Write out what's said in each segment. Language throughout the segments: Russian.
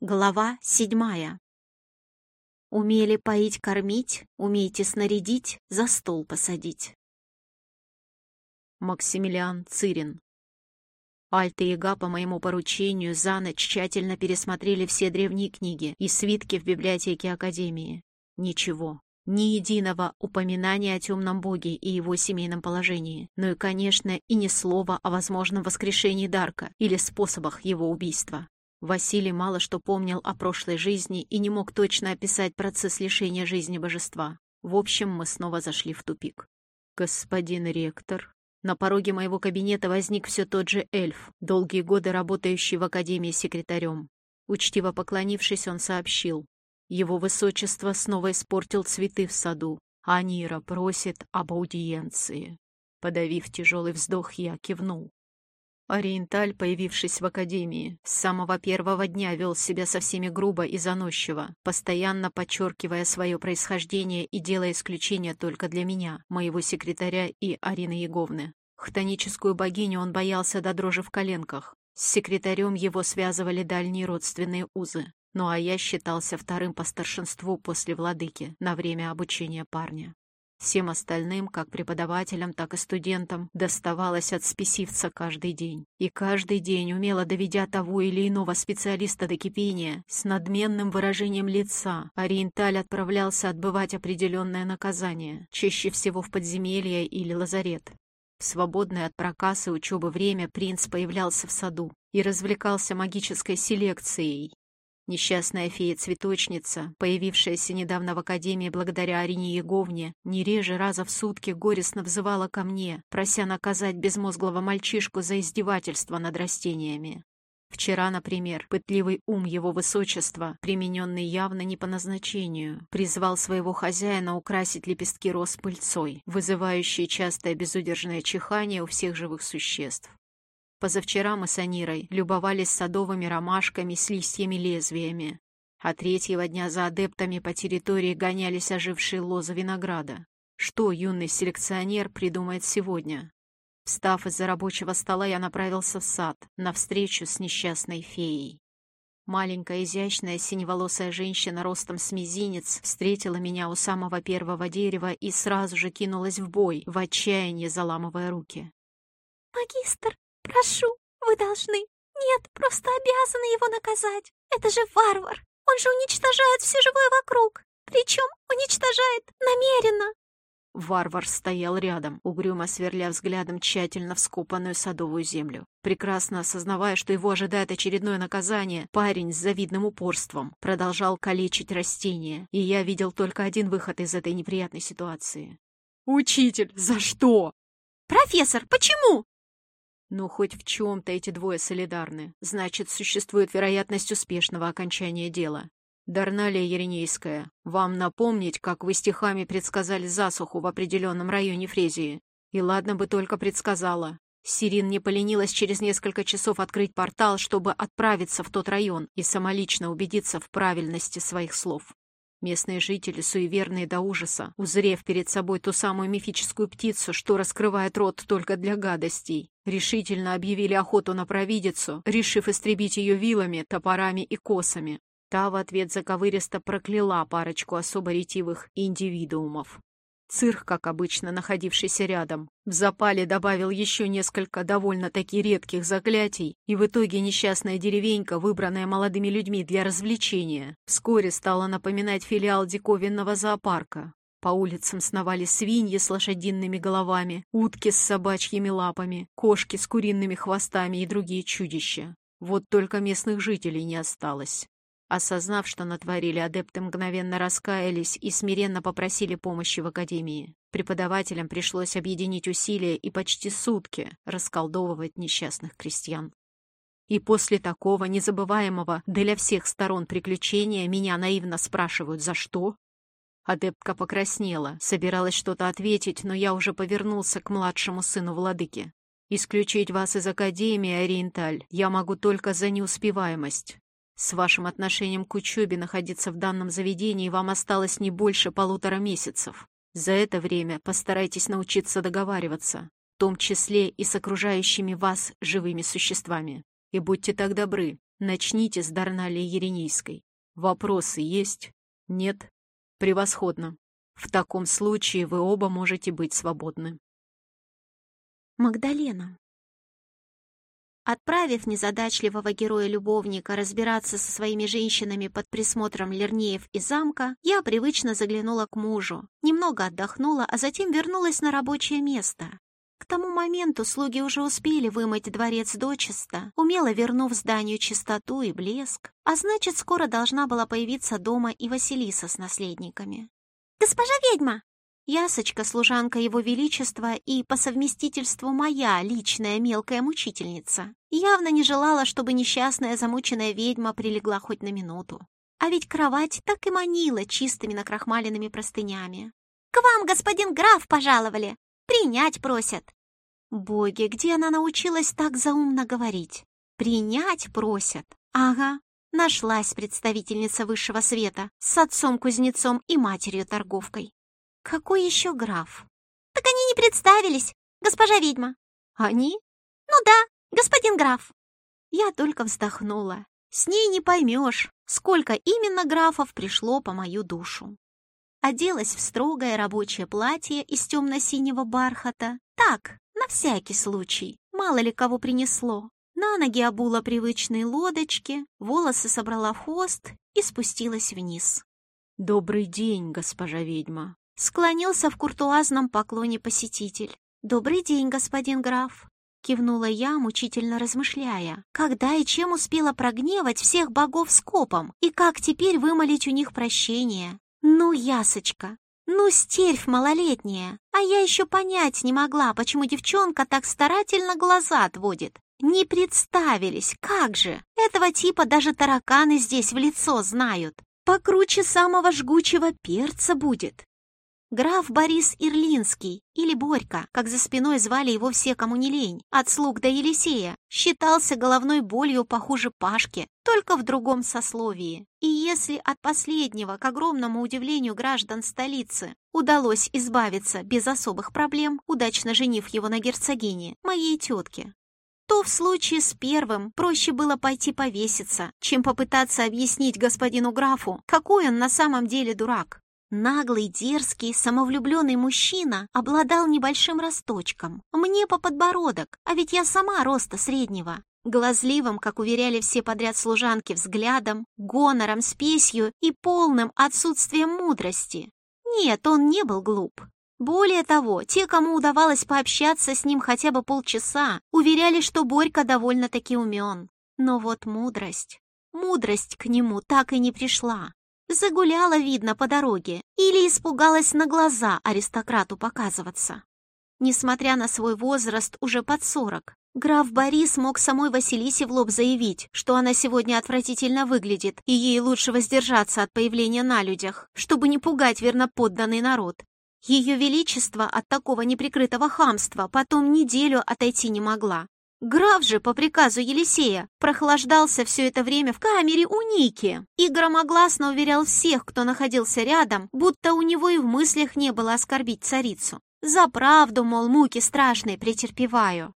Глава седьмая. Умели поить, кормить, умейте снарядить, за стол посадить. Максимилиан Цирин. Альта и Яга по моему поручению за ночь тщательно пересмотрели все древние книги и свитки в библиотеке Академии. Ничего, ни единого упоминания о темном боге и его семейном положении, ну и, конечно, и ни слова о возможном воскрешении Дарка или способах его убийства. Василий мало что помнил о прошлой жизни и не мог точно описать процесс лишения жизни божества. В общем, мы снова зашли в тупик. «Господин ректор...» На пороге моего кабинета возник все тот же эльф, долгие годы работающий в академии секретарем. Учтиво поклонившись, он сообщил. Его высочество снова испортил цветы в саду. Анира просит об аудиенции. Подавив тяжелый вздох, я кивнул. Ориенталь, появившись в академии, с самого первого дня вел себя со всеми грубо и заносчиво, постоянно подчеркивая свое происхождение и делая исключение только для меня, моего секретаря и Арины Еговны. Хтоническую богиню он боялся до дрожи в коленках. С секретарем его связывали дальние родственные узы. Ну а я считался вторым по старшинству после владыки на время обучения парня. Всем остальным, как преподавателям, так и студентам, доставалось от спесивца каждый день. И каждый день, умело доведя того или иного специалиста до кипения, с надменным выражением лица, Ориенталь отправлялся отбывать определенное наказание, чаще всего в подземелье или лазарет. В свободное от проказа учебы время принц появлялся в саду и развлекался магической селекцией, Несчастная фея-цветочница, появившаяся недавно в Академии благодаря Арине Еговне, не реже раза в сутки горестно взывала ко мне, прося наказать безмозглого мальчишку за издевательство над растениями. Вчера, например, пытливый ум его высочества, примененный явно не по назначению, призвал своего хозяина украсить лепестки роз пыльцой, вызывающей частое безудержное чихание у всех живых существ. Позавчера мы с Анирой любовались садовыми ромашками с листьями-лезвиями, а третьего дня за адептами по территории гонялись ожившие лозы винограда. Что юный селекционер придумает сегодня? Встав из-за рабочего стола, я направился в сад, навстречу с несчастной феей. Маленькая, изящная, синеволосая женщина ростом с мизинец встретила меня у самого первого дерева и сразу же кинулась в бой, в отчаянии заламывая руки. «Магистр, Прошу, вы должны. Нет, просто обязаны его наказать. Это же варвар. Он же уничтожает все живое вокруг. Причем уничтожает намеренно. Варвар стоял рядом, угрюмо сверля взглядом тщательно вскопанную садовую землю. Прекрасно осознавая, что его ожидает очередное наказание, парень с завидным упорством продолжал калечить растения, и я видел только один выход из этой неприятной ситуации. «Учитель, за что?» «Профессор, почему?» Ну, хоть в чем-то эти двое солидарны. Значит, существует вероятность успешного окончания дела. Дарналия Еренейская, вам напомнить, как вы стихами предсказали засуху в определенном районе Фрезии? И ладно бы только предсказала. Сирин не поленилась через несколько часов открыть портал, чтобы отправиться в тот район и самолично убедиться в правильности своих слов. Местные жители, суеверные до ужаса, узрев перед собой ту самую мифическую птицу, что раскрывает рот только для гадостей, решительно объявили охоту на провидицу, решив истребить ее вилами, топорами и косами. Та в ответ заковыристо прокляла парочку особо ретивых индивидуумов. Цирк, как обычно, находившийся рядом, в запале добавил еще несколько довольно-таки редких заклятий, и в итоге несчастная деревенька, выбранная молодыми людьми для развлечения, вскоре стала напоминать филиал диковинного зоопарка. По улицам сновали свиньи с лошадиными головами, утки с собачьими лапами, кошки с куриными хвостами и другие чудища. Вот только местных жителей не осталось. Осознав, что натворили, адепты мгновенно раскаялись и смиренно попросили помощи в академии. Преподавателям пришлось объединить усилия и почти сутки расколдовывать несчастных крестьян. И после такого незабываемого для всех сторон приключения меня наивно спрашивают «За что?». Адептка покраснела, собиралась что-то ответить, но я уже повернулся к младшему сыну владыки. «Исключить вас из Академии, Ориенталь, я могу только за неуспеваемость. С вашим отношением к учебе находиться в данном заведении вам осталось не больше полутора месяцев. За это время постарайтесь научиться договариваться, в том числе и с окружающими вас живыми существами. И будьте так добры, Начните с Дарналии Еренейской. Вопросы есть? Нет? Превосходно. В таком случае вы оба можете быть свободны. Магдалена. Отправив незадачливого героя-любовника разбираться со своими женщинами под присмотром Лернеев и замка, я привычно заглянула к мужу, немного отдохнула, а затем вернулась на рабочее место. К тому моменту слуги уже успели вымыть дворец дочисто, умело вернув зданию чистоту и блеск, а значит, скоро должна была появиться дома и Василиса с наследниками. «Госпожа ведьма!» Ясочка, служанка его величества и по совместительству моя личная мелкая мучительница, явно не желала, чтобы несчастная замученная ведьма прилегла хоть на минуту. А ведь кровать так и манила чистыми накрахмаленными простынями. «К вам, господин граф, пожаловали! Принять просят!» Боги, где она научилась так заумно говорить? Принять просят. Ага, нашлась представительница высшего света с отцом-кузнецом и матерью-торговкой. Какой еще граф? Так они не представились, госпожа ведьма. Они? Ну да, господин граф. Я только вздохнула. С ней не поймешь, сколько именно графов пришло по мою душу. Оделась в строгое рабочее платье из темно-синего бархата. Так, на всякий случай, мало ли кого принесло. На ноги обула привычные лодочки, волосы собрала в хвост и спустилась вниз. «Добрый день, госпожа ведьма!» Склонился в куртуазном поклоне посетитель. «Добрый день, господин граф!» Кивнула я, мучительно размышляя, когда и чем успела прогневать всех богов скопом, и как теперь вымолить у них прощение. Ну, ясочка, ну, стервь малолетняя, а я еще понять не могла, почему девчонка так старательно глаза отводит. Не представились, как же! Этого типа даже тараканы здесь в лицо знают. Покруче самого жгучего перца будет. Граф Борис Ирлинский, или Борька, как за спиной звали его все, кому не лень, от слуг до Елисея, считался головной болью похуже Пашки, только в другом сословии. И если от последнего, к огромному удивлению граждан столицы, удалось избавиться без особых проблем, удачно женив его на герцогине, моей тетке, то в случае с первым проще было пойти повеситься, чем попытаться объяснить господину графу, какой он на самом деле дурак. Наглый, дерзкий, самовлюбленный мужчина обладал небольшим росточком. Мне по подбородок, а ведь я сама роста среднего. Глазливым, как уверяли все подряд служанки, взглядом, гонором, спесью и полным отсутствием мудрости. Нет, он не был глуп. Более того, те, кому удавалось пообщаться с ним хотя бы полчаса, уверяли, что Борька довольно-таки умен. Но вот мудрость... Мудрость к нему так и не пришла. Загуляла, видно, по дороге или испугалась на глаза аристократу показываться. Несмотря на свой возраст уже под сорок, граф Борис мог самой Василисе в лоб заявить, что она сегодня отвратительно выглядит, и ей лучше воздержаться от появления на людях, чтобы не пугать верноподданный народ. Ее Величество от такого неприкрытого хамства потом неделю отойти не могла, Граф же, по приказу Елисея, прохлаждался все это время в камере у Ники и громогласно уверял всех, кто находился рядом, будто у него и в мыслях не было оскорбить царицу. За правду, мол, муки страшные претерпеваю.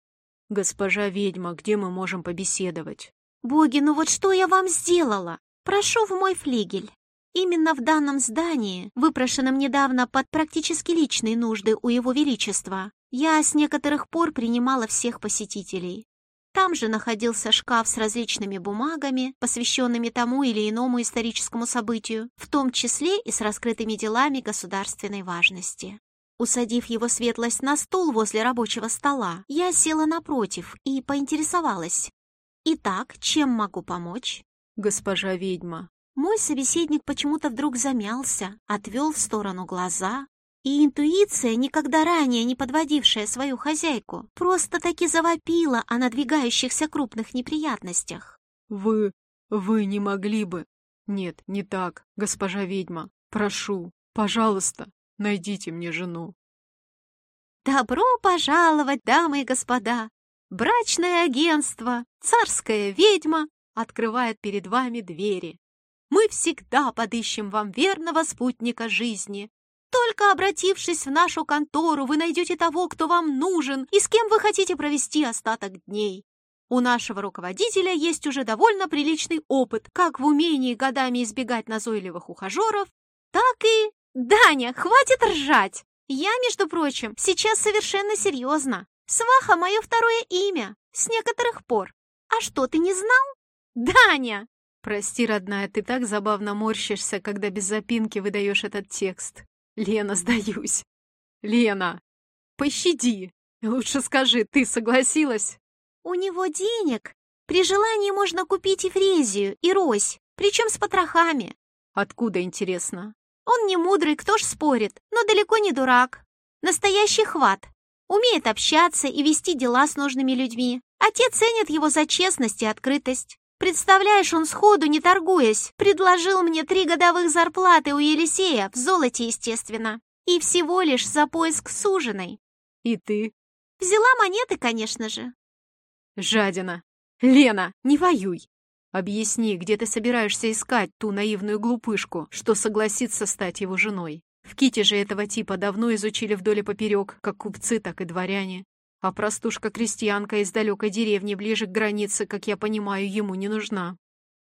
«Госпожа ведьма, где мы можем побеседовать?» «Боги, ну вот что я вам сделала? Прошу в мой флигель». Именно в данном здании, выпрошенном недавно под практически личные нужды у Его Величества, я с некоторых пор принимала всех посетителей. Там же находился шкаф с различными бумагами, посвященными тому или иному историческому событию, в том числе и с раскрытыми делами государственной важности. Усадив его светлость на стул возле рабочего стола, я села напротив и поинтересовалась. «Итак, чем могу помочь?» «Госпожа ведьма». Мой собеседник почему-то вдруг замялся, отвел в сторону глаза, и интуиция, никогда ранее не подводившая свою хозяйку, просто-таки завопила о надвигающихся крупных неприятностях. «Вы... вы не могли бы...» «Нет, не так, госпожа ведьма. Прошу, пожалуйста, найдите мне жену». «Добро пожаловать, дамы и господа! Брачное агентство, царская ведьма открывает перед вами двери. Мы всегда подыщем вам верного спутника жизни, только обратившись в нашу контору, вы найдете того, кто вам нужен и с кем вы хотите провести остаток дней. У нашего руководителя есть уже довольно приличный опыт как в умении годами избегать назойливых ухажеров, так и... Даня, хватит ржать! Я, между прочим, сейчас совершенно серьезно. Сваха — мое второе имя, с некоторых пор. А что, ты не знал? Даня! Прости, родная, ты так забавно морщишься, когда без запинки выдаешь этот текст. Лена, сдаюсь. Лена, пощади. Лучше скажи, ты согласилась? У него денег. При желании можно купить и фрезию, и рось, причем с потрохами. Откуда, интересно? Он не мудрый, кто ж спорит, но далеко не дурак. Настоящий хват. Умеет общаться и вести дела с нужными людьми. А те ценят его за честность и открытость. Представляешь, он сходу, не торгуясь, предложил мне три годовых зарплаты у Елисея, в золоте, естественно. И всего лишь за поиск суженой. И ты? Взяла монеты, конечно же. Жадина. Лена, не воюй. Объясни, где ты собираешься искать ту наивную глупышку, что согласится стать его женой. В Ките же этого типа давно изучили вдоль и поперек, как купцы, так и дворяне. А простушка-крестьянка из далекой деревни ближе к границе, как я понимаю, ему не нужна.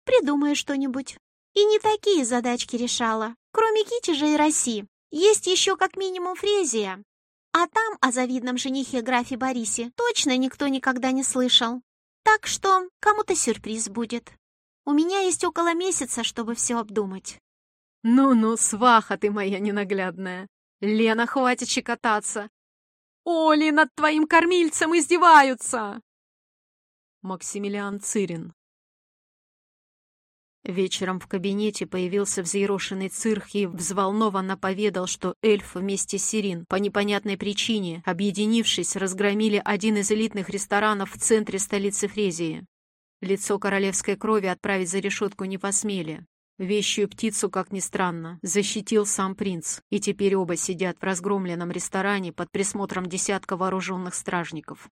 Придумай что-нибудь. И не такие задачки решала. Кроме Кити же и Росси. Есть еще как минимум Фрезия. А там о завидном женихе графе Борисе точно никто никогда не слышал. Так что кому-то сюрприз будет. У меня есть около месяца, чтобы все обдумать. «Ну-ну, сваха ты моя ненаглядная! Лена, хватит щекотаться! Оли, над твоим кормильцем издеваются!» Максимилиан Цирин Вечером в кабинете появился взъерошенный цирх и взволнованно поведал, что эльф вместе с Сирин по непонятной причине, объединившись, разгромили один из элитных ресторанов в центре столицы Фрезии. Лицо королевской крови отправить за решетку не посмели. Вещую птицу, как ни странно, защитил сам принц, и теперь оба сидят в разгромленном ресторане под присмотром десятка вооруженных стражников.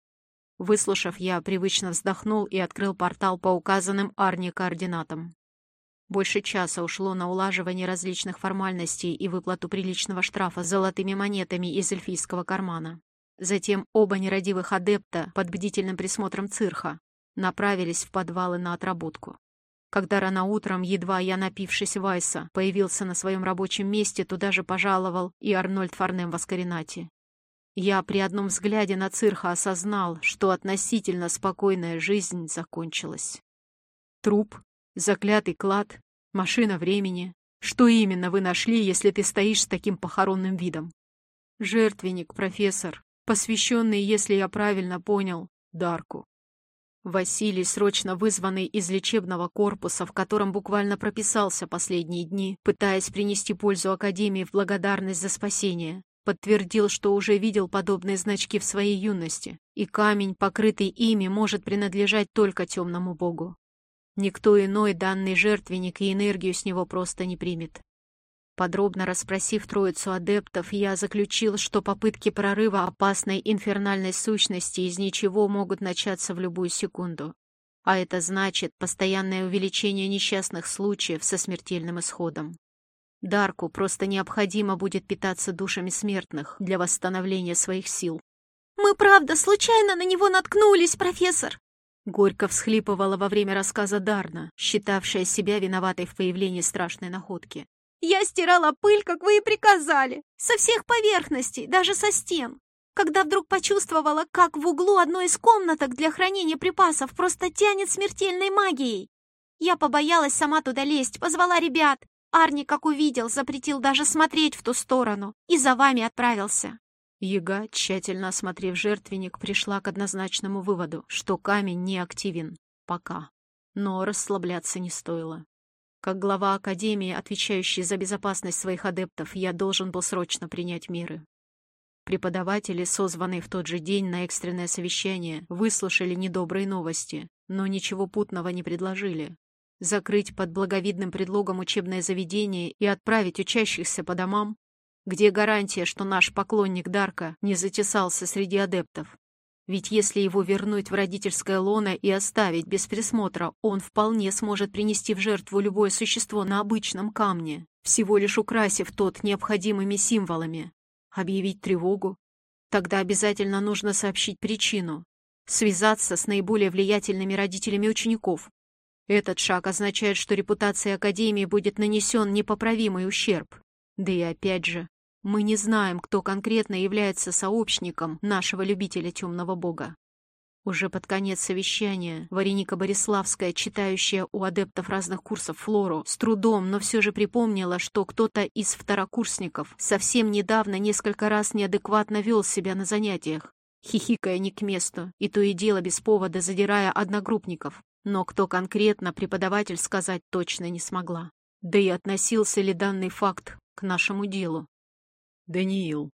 Выслушав, я привычно вздохнул и открыл портал по указанным Арне координатам. Больше часа ушло на улаживание различных формальностей и выплату приличного штрафа золотыми монетами из эльфийского кармана. Затем оба нерадивых адепта под бдительным присмотром цирха направились в подвалы на отработку. Когда рано утром, едва я, напившись Вайса, появился на своем рабочем месте, туда же пожаловал и Арнольд Фарнем Воскаринати. Я при одном взгляде на цирха осознал, что относительно спокойная жизнь закончилась. Труп, заклятый клад, машина времени. Что именно вы нашли, если ты стоишь с таким похоронным видом? Жертвенник, профессор, посвященный, если я правильно понял, Дарку. Василий, срочно вызванный из лечебного корпуса, в котором буквально прописался последние дни, пытаясь принести пользу Академии в благодарность за спасение, подтвердил, что уже видел подобные значки в своей юности, и камень, покрытый ими, может принадлежать только темному богу. Никто иной данный жертвенник и энергию с него просто не примет. Подробно расспросив троицу адептов, я заключил, что попытки прорыва опасной инфернальной сущности из ничего могут начаться в любую секунду. А это значит постоянное увеличение несчастных случаев со смертельным исходом. Дарку просто необходимо будет питаться душами смертных для восстановления своих сил. «Мы правда случайно на него наткнулись, профессор!» Горько всхлипывала во время рассказа Дарна, считавшая себя виноватой в появлении страшной находки. Я стирала пыль, как вы и приказали, со всех поверхностей, даже со стен. Когда вдруг почувствовала, как в углу одной из комнаток для хранения припасов просто тянет смертельной магией. Я побоялась сама туда лезть, позвала ребят. Арни, как увидел, запретил даже смотреть в ту сторону и за вами отправился. Яга, тщательно осмотрев жертвенник, пришла к однозначному выводу, что камень не активен. Пока. Но расслабляться не стоило. Как глава Академии, отвечающий за безопасность своих адептов, я должен был срочно принять меры. Преподаватели, созванные в тот же день на экстренное совещание, выслушали недобрые новости, но ничего путного не предложили. Закрыть под благовидным предлогом учебное заведение и отправить учащихся по домам? Где гарантия, что наш поклонник Дарка не затесался среди адептов? Ведь если его вернуть в родительское лоно и оставить без присмотра, он вполне сможет принести в жертву любое существо на обычном камне, всего лишь украсив тот необходимыми символами. Объявить тревогу? Тогда обязательно нужно сообщить причину. связаться с наиболее влиятельными родителями учеников. Этот шаг означает, что репутации Академии будет нанесен непоправимый ущерб. Да и опять же, мы не знаем, кто конкретно является сообщником нашего любителя темного бога. Уже под конец совещания Вареника Бориславская, читающая у адептов разных курсов флору, с трудом, но все же припомнила, что кто-то из второкурсников совсем недавно несколько раз неадекватно вел себя на занятиях, хихикая не к месту, и то и дело без повода задирая одногруппников. Но кто конкретно преподаватель сказать точно не смогла. Да и относился ли данный факт к нашему делу? Даниил.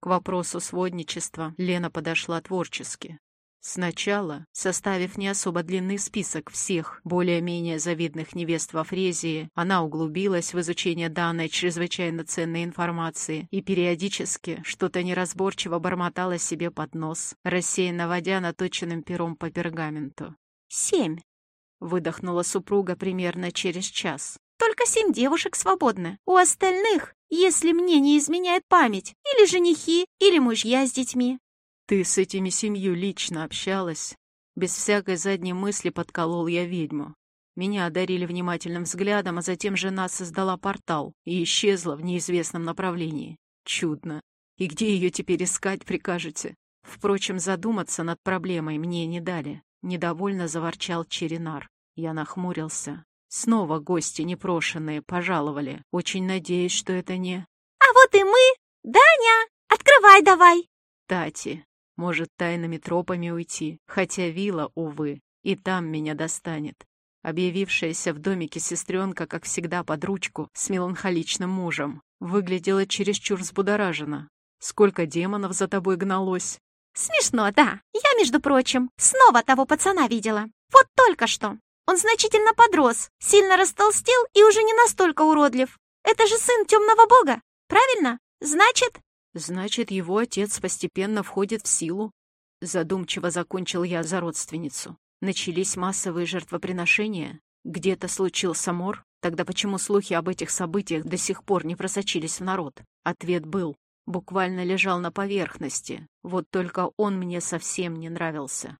К вопросу сводничества Лена подошла творчески. Сначала, составив не особо длинный список всех более-менее завидных невест во Фрезии, она углубилась в изучение данной чрезвычайно ценной информации и периодически что-то неразборчиво бормотала себе под нос, рассеянно водя наточенным пером по пергаменту. «Семь», — выдохнула супруга примерно через час. «Только семь девушек свободны. У остальных, если мне не изменяет память, или женихи, или мужья с детьми. Ты с этими семью лично общалась? Без всякой задней мысли подколол я ведьму. Меня одарили внимательным взглядом, а затем жена создала портал и исчезла в неизвестном направлении. Чудно. И где ее теперь искать прикажете? Впрочем, задуматься над проблемой мне не дали. Недовольно заворчал Черенар. Я нахмурился. Снова гости непрошенные пожаловали. Очень надеюсь, что это не... А вот и мы! Даня, открывай давай! Тати, может, тайными тропами уйти, хотя вилла, увы, и там меня достанет. Объявившаяся в домике сестренка, как всегда, под ручку, с меланхоличным мужем, выглядела чересчур взбудоражена. Сколько демонов за тобой гналось? Смешно, да. Я, между прочим, снова того пацана видела. Вот только что. Он значительно подрос, сильно растолстел и уже не настолько уродлив. Это же сын темного бога, правильно? Значит, Значит, его отец постепенно входит в силу. Задумчиво закончил я за родственницу. Начались массовые жертвоприношения. Где-то случился мор. Тогда почему слухи об этих событиях до сих пор не просочились в народ? Ответ был. Буквально лежал на поверхности. Вот только он мне совсем не нравился.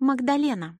Магдалена.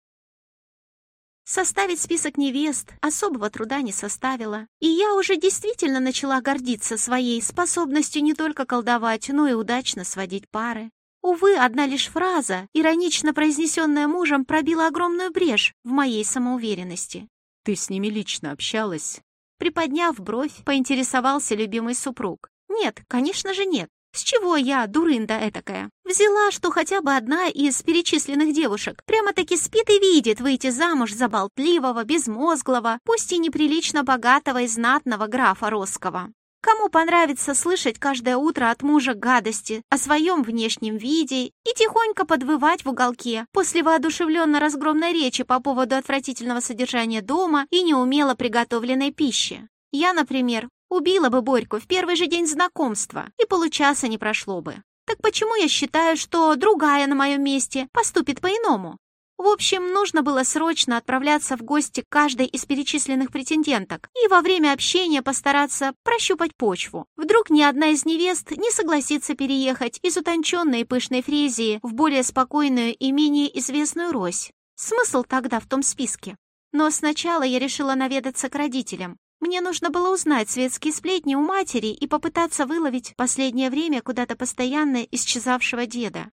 Составить список невест особого труда не составила, и я уже действительно начала гордиться своей способностью не только колдовать, но и удачно сводить пары. Увы, одна лишь фраза, иронично произнесенная мужем, пробила огромную брешь в моей самоуверенности. «Ты с ними лично общалась?» Приподняв бровь, поинтересовался любимый супруг. «Нет, конечно же нет. С чего я, дурында этакая? Взяла, что хотя бы одна из перечисленных девушек прямо-таки спит и видит выйти замуж за болтливого, безмозглого, пусть и неприлично богатого и знатного графа Росского. Кому понравится слышать каждое утро от мужа гадости о своем внешнем виде и тихонько подвывать в уголке после воодушевленно разгромной речи по поводу отвратительного содержания дома и неумело приготовленной пищи? Я, например, Убила бы Борьку в первый же день знакомства, и получаса не прошло бы. Так почему я считаю, что другая на моем месте поступит по-иному? В общем, нужно было срочно отправляться в гости к каждой из перечисленных претенденток и во время общения постараться прощупать почву. Вдруг ни одна из невест не согласится переехать из утонченной и пышной фрезии в более спокойную и менее известную Рось. Смысл тогда в том списке? Но сначала я решила наведаться к родителям. Мне нужно было узнать светские сплетни у матери и попытаться выловить последнее время куда-то постоянно исчезавшего деда.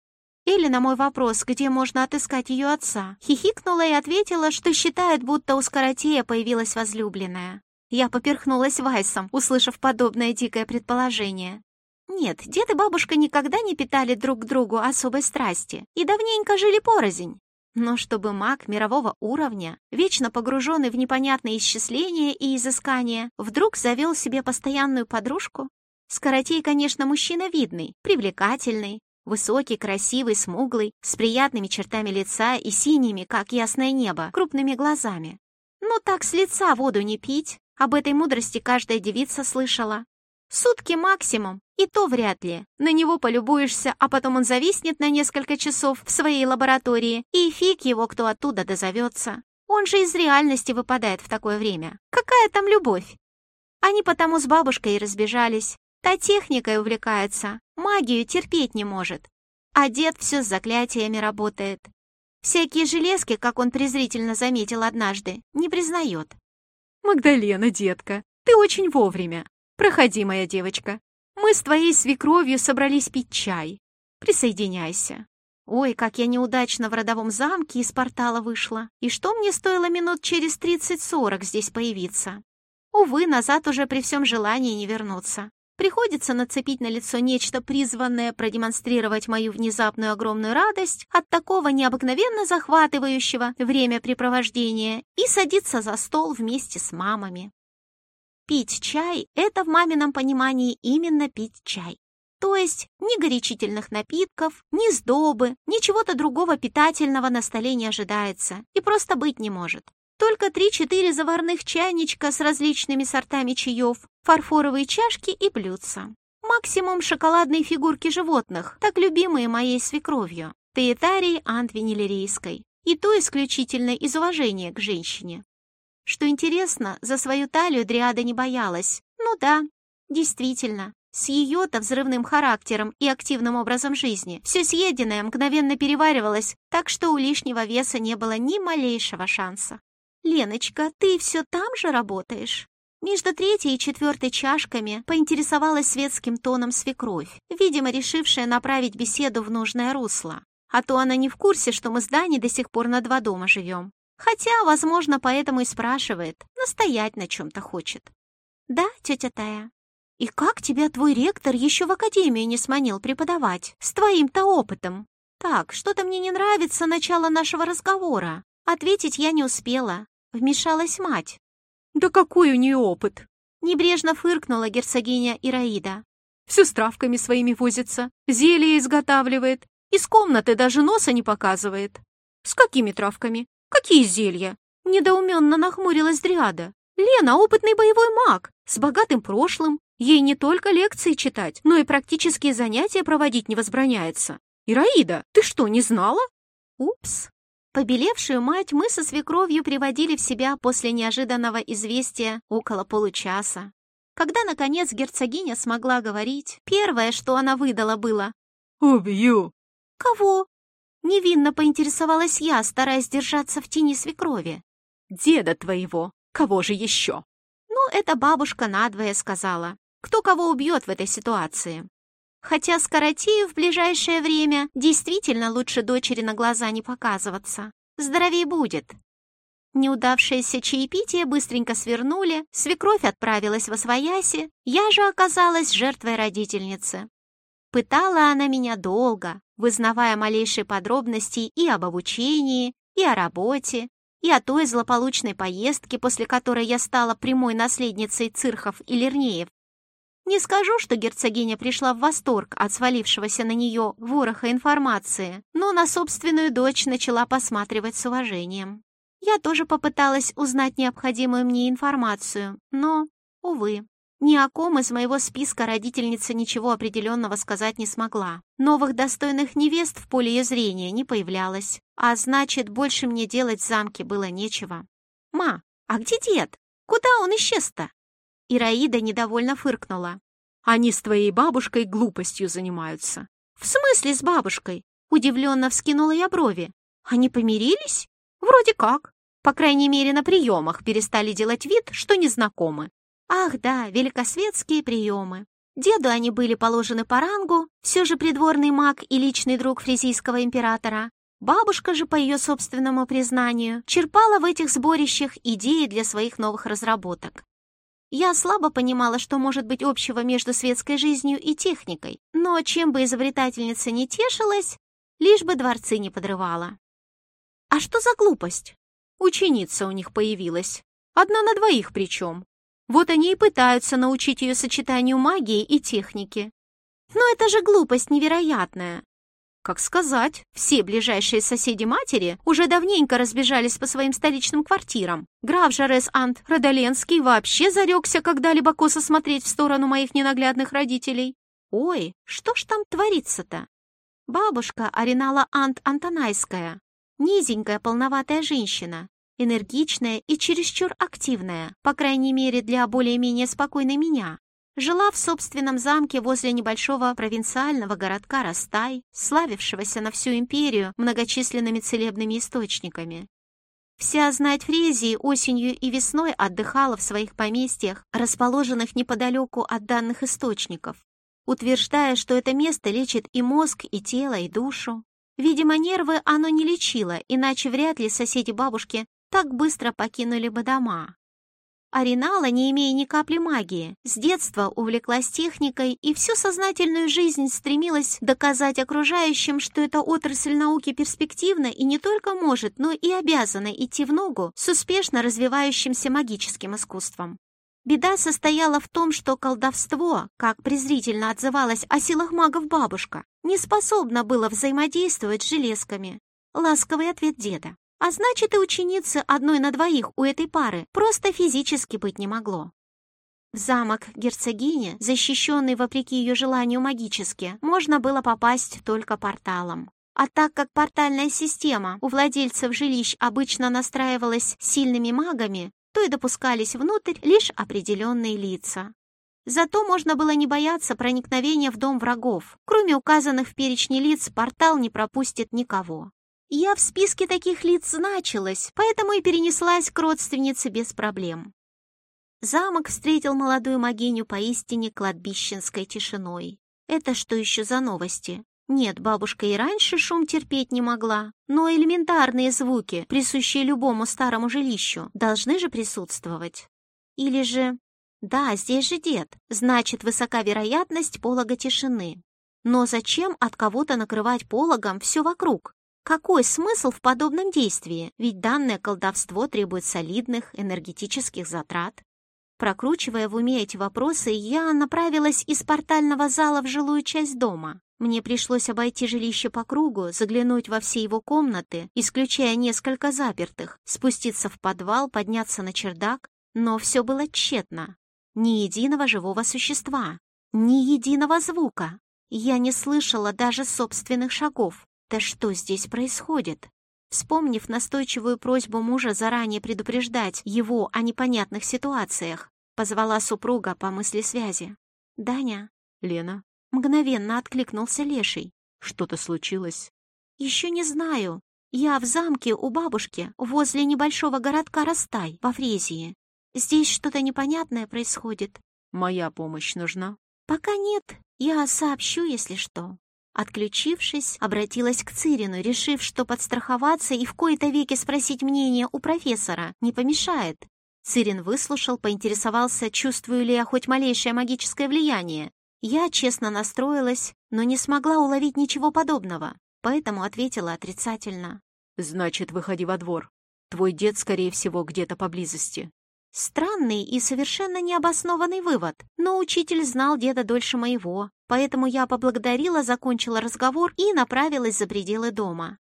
Или на мой вопрос, где можно отыскать ее отца, хихикнула и ответила, что считает, будто у Скоротея появилась возлюбленная. Я поперхнулась Вайсом, услышав подобное дикое предположение. Нет, дед и бабушка никогда не питали друг к другу особой страсти и давненько жили порознь. Но чтобы маг мирового уровня, вечно погруженный в непонятные исчисления и изыскания, вдруг завел себе постоянную подружку? Скоротей, конечно, мужчина видный, привлекательный, высокий, красивый, смуглый, с приятными чертами лица и синими, как ясное небо, крупными глазами. Но так с лица воду не пить, об этой мудрости каждая девица слышала. Сутки максимум, и то вряд ли. На него полюбуешься, а потом он зависнет на несколько часов в своей лаборатории, и фиг его кто оттуда дозовется. Он же из реальности выпадает в такое время. Какая там любовь? Они потому с бабушкой и разбежались. Та техникой увлекается, магию терпеть не может. а дед все с заклятиями работает. Всякие железки, как он презрительно заметил однажды, не признает. «Магдалена, детка, ты очень вовремя. Проходи, моя девочка. Мы с твоей свекровью собрались пить чай. Присоединяйся». Ой, как я неудачно в родовом замке из портала вышла. И что мне стоило минут через 30-40 здесь появиться? Увы, назад уже при всем желании не вернуться. Приходится нацепить на лицо нечто призванное продемонстрировать мою внезапную огромную радость от такого необыкновенно захватывающего времяпрепровождения и садиться за стол вместе с мамами. Пить чай – это в мамином понимании именно пить чай. То есть ни горячительных напитков, ни сдобы, ни чего-то другого питательного на столе не ожидается и просто быть не может. Только три-четыре заварных чайничка с различными сортами чаев, фарфоровые чашки и блюдца. Максимум шоколадные фигурки животных, так любимые моей свекровью, Теетарии Антвенелерийской, и то исключительно из уважения к женщине. Что интересно, за свою талию Дриада не боялась. Ну да, действительно, с ее-то взрывным характером и активным образом жизни все съеденное мгновенно переваривалось, так что у лишнего веса не было ни малейшего шанса. «Леночка, ты все там же работаешь?» Между третьей и четвертой чашками поинтересовалась светским тоном свекровь, видимо, решившая направить беседу в нужное русло. А то она не в курсе, что мы с Даней до сих пор на два дома живем. Хотя, возможно, поэтому и спрашивает, настоять на чем-то хочет. «Да, тетя Тая?» «И как тебя твой ректор еще в академию не сманил преподавать, с твоим-то опытом?» «Так, что-то мне не нравится начало нашего разговора». Ответить я не успела, Вмешалась мать. «Да какой у нее опыт?» Небрежно фыркнула герцогиня Ираида. «Все с травками своими возится, зелье изготавливает, из комнаты даже носа не показывает». «С какими травками? Какие зелья?» Недоуменно нахмурилась Дриада. «Лена — опытный боевой маг, с богатым прошлым. Ей не только лекции читать, но и практические занятия проводить не возбраняется. Ираида, ты что, не знала?» «Упс, Побелевшую мать мы со свекровью приводили в себя после неожиданного известия около получаса. Когда, наконец, герцогиня смогла говорить, первое, что она выдала, было «Убью!» «Кого?» Невинно поинтересовалась я, стараясь держаться в тени свекрови. «Деда твоего! Кого же еще?» Ну, это бабушка надвое сказала. Кто кого убьет в этой ситуации? Хотя Скоротею в ближайшее время действительно лучше дочери на глаза не показываться. Здоровей будет. Неудавшееся чаепитие быстренько свернули, свекровь отправилась во свояси, я же оказалась жертвой родительницы. Пытала она меня долго, вызнавая малейшие подробности и об обучении, и о работе, и о той злополучной поездке, после которой я стала прямой наследницей Цирхов и Лернеев, не скажу, что герцогиня пришла в восторг от свалившегося на нее вороха информации, но на собственную дочь начала посматривать с уважением. Я тоже попыталась узнать необходимую мне информацию, но, увы, ни о ком из моего списка родительница ничего определенного сказать не смогла. Новых достойных невест в поле ее зрения не появлялось, а значит, больше мне делать в замке было нечего. «Ма, а где дед? Куда он исчез-то?» Ираида недовольно фыркнула. «Они с твоей бабушкой глупостью занимаются». «В смысле с бабушкой?» Удивленно вскинула я брови. «Они помирились?» «Вроде как. По крайней мере, на приемах перестали делать вид, что не знакомы. Ах да, великосветские приемы. Деду они были положены по рангу, все же придворный маг и личный друг фризийского императора. Бабушка же, по ее собственному признанию, черпала в этих сборищах идеи для своих новых разработок. Я слабо понимала, что может быть общего между светской жизнью и техникой, но чем бы изобретательница не тешилась, лишь бы дворцы не подрывала. А что за глупость? Ученица у них появилась. Одна на двоих причем. Вот они и пытаются научить ее сочетанию магии и техники. Но это же глупость невероятная. Как сказать, все ближайшие соседи матери уже давненько разбежались по своим столичным квартирам. Граф Жарес Ант Родоленский вообще зарекся когда-либо косо смотреть в сторону моих ненаглядных родителей. Ой, что ж там творится-то? Бабушка Аринала Ант Антонайская. Низенькая полноватая женщина. Энергичная и чересчур активная, по крайней мере для более-менее спокойной меня. жила в собственном замке возле небольшого провинциального городка Растай, славившегося на всю империю многочисленными целебными источниками. Вся знать Фрезии осенью и весной отдыхала в своих поместьях, расположенных неподалеку от данных источников, утверждая, что это место лечит и мозг, и тело, и душу. Видимо, нервы оно не лечило, иначе вряд ли соседи бабушки так быстро покинули бы дома. Аринала, не имея ни капли магии, с детства увлеклась техникой и всю сознательную жизнь стремилась доказать окружающим, что эта отрасль науки перспективна и не только может, но и обязана идти в ногу с успешно развивающимся магическим искусством. Беда состояла в том, что колдовство, как презрительно отзывалась о силах магов бабушка, не способно было взаимодействовать с железками. Ласковый ответ деда. А значит, и ученицы одной на двоих у этой пары просто физически быть не могло. В замок герцогини, защищенный вопреки ее желанию магически, можно было попасть только порталом. А так как портальная система у владельцев жилищ обычно настраивалась сильными магами, то и допускались внутрь лишь определенные лица. Зато можно было не бояться проникновения в дом врагов. Кроме указанных в перечне лиц, портал не пропустит никого. Я в списке таких лиц значилась, поэтому и перенеслась к родственнице без проблем. Замок встретил молодую могиню поистине кладбищенской тишиной. Это что еще за новости? Нет, бабушка и раньше шум терпеть не могла, но элементарные звуки, присущие любому старому жилищу, должны же присутствовать. Или же... Да, здесь же дед, значит, высока вероятность полога тишины. Но зачем от кого-то накрывать пологом все вокруг? Какой смысл в подобном действии? Ведь данное колдовство требует солидных энергетических затрат. Прокручивая в уме эти вопросы, я направилась из портального зала в жилую часть дома. Мне пришлось обойти жилище по кругу, заглянуть во все его комнаты, исключая несколько запертых, спуститься в подвал, подняться на чердак, но все было тщетно. Ни единого живого существа, ни единого звука. Я не слышала даже собственных шагов. Да что здесь происходит? Вспомнив настойчивую просьбу мужа заранее предупреждать его о непонятных ситуациях, позвала супруга по мысли связи. «Даня?» «Лена?» Мгновенно откликнулся Леший. «Что-то случилось?» «Еще не знаю. Я в замке у бабушки, возле небольшого городка Растай, во Фрезии. Здесь что-то непонятное происходит». «Моя помощь нужна?» «Пока нет. Я сообщу, если что». Отключившись, обратилась к Цирину, решив, что подстраховаться и в кои-то веки спросить мнение у профессора не помешает. Цирин выслушал, поинтересовался, чувствую ли я хоть малейшее магическое влияние. Я честно настроилась, но не смогла уловить ничего подобного, поэтому ответила отрицательно. «Значит, выходи во двор. Твой дед, скорее всего, где-то поблизости». Странный и совершенно необоснованный вывод, но учитель знал деда дольше моего, поэтому я поблагодарила, закончила разговор и направилась за пределы дома.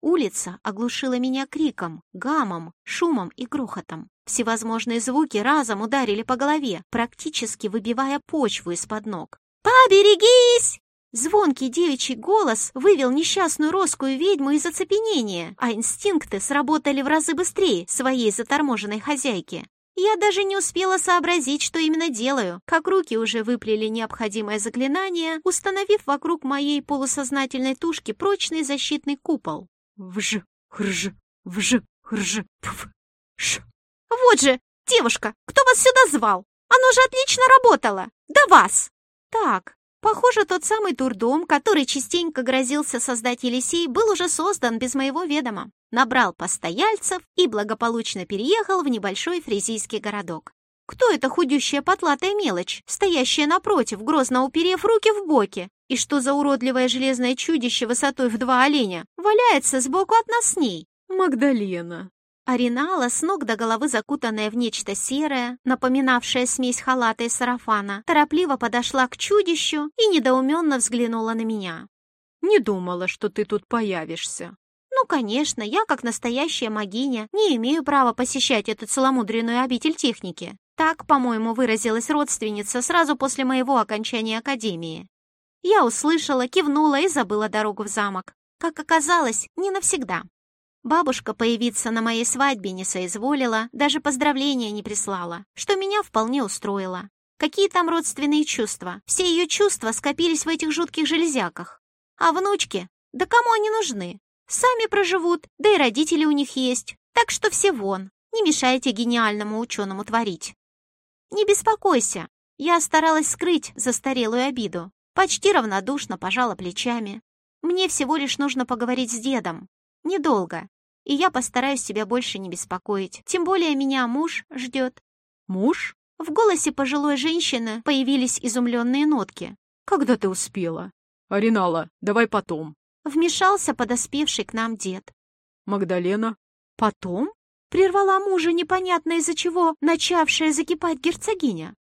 Улица оглушила меня криком, гамом, шумом и грохотом. Всевозможные звуки разом ударили по голове, практически выбивая почву из-под ног. «Поберегись!» Звонкий девичий голос вывел несчастную роскую ведьму из оцепенения, а инстинкты сработали в разы быстрее своей заторможенной хозяйки. Я даже не успела сообразить, что именно делаю, как руки уже выплели необходимое заклинание, установив вокруг моей полусознательной тушки прочный защитный купол. Вж, хрж, вж, хрж, пф, ш. Вот же, девушка, кто вас сюда звал? Оно же отлично работало! До вас! Так, похоже, тот самый турдом, который частенько грозился создать Елисей, был уже создан без моего ведома набрал постояльцев и благополучно переехал в небольшой фризийский городок. Кто эта худющая потлатая мелочь, стоящая напротив, грозно уперев руки в боки? И что за уродливое железное чудище высотой в два оленя валяется сбоку от нас с ней? Магдалена. Аринала, с ног до головы закутанная в нечто серое, напоминавшее смесь халата и сарафана, торопливо подошла к чудищу и недоуменно взглянула на меня. «Не думала, что ты тут появишься», ну, конечно, я, как настоящая магиня, не имею права посещать эту целомудренную обитель техники. Так, по-моему, выразилась родственница сразу после моего окончания академии. Я услышала, кивнула и забыла дорогу в замок. Как оказалось, не навсегда. Бабушка появиться на моей свадьбе не соизволила, даже поздравления не прислала, что меня вполне устроило. Какие там родственные чувства? Все ее чувства скопились в этих жутких железяках. А внучки? Да кому они нужны? Сами проживут, да и родители у них есть. Так что все вон, не мешайте гениальному ученому творить. Не беспокойся, я старалась скрыть застарелую обиду. Почти равнодушно пожала плечами. Мне всего лишь нужно поговорить с дедом. Недолго. И я постараюсь тебя больше не беспокоить. Тем более меня муж ждет. Муж? В голосе пожилой женщины появились изумленные нотки. Когда ты успела? Аринала, давай потом. Вмешался подоспевший к нам дед. Магдалена? Потом? Прервала мужа непонятно из-за чего начавшая закипать герцогиня.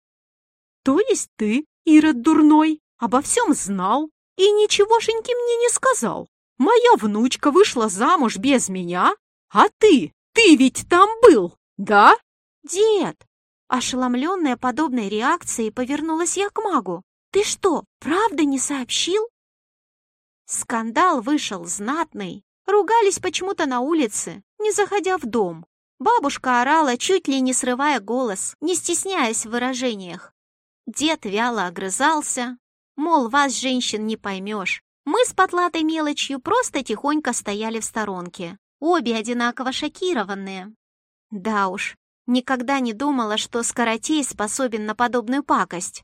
То есть ты, Ирод дурной, обо всем знал и ничегошеньки мне не сказал? Моя внучка вышла замуж без меня, а ты, ты ведь там был, да? Дед! Ошеломленная подобной реакцией повернулась я к магу. Ты что, правда не сообщил? Скандал вышел знатный. Ругались почему-то на улице, не заходя в дом. Бабушка орала, чуть ли не срывая голос, не стесняясь в выражениях. Дед вяло огрызался, мол, вас, женщин, не поймешь. Мы с потлатой мелочью просто тихонько стояли в сторонке, обе одинаково шокированные. Да уж, никогда не думала, что Скоротей способен на подобную пакость.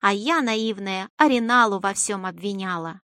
А я, наивная, Ариналу во всем обвиняла.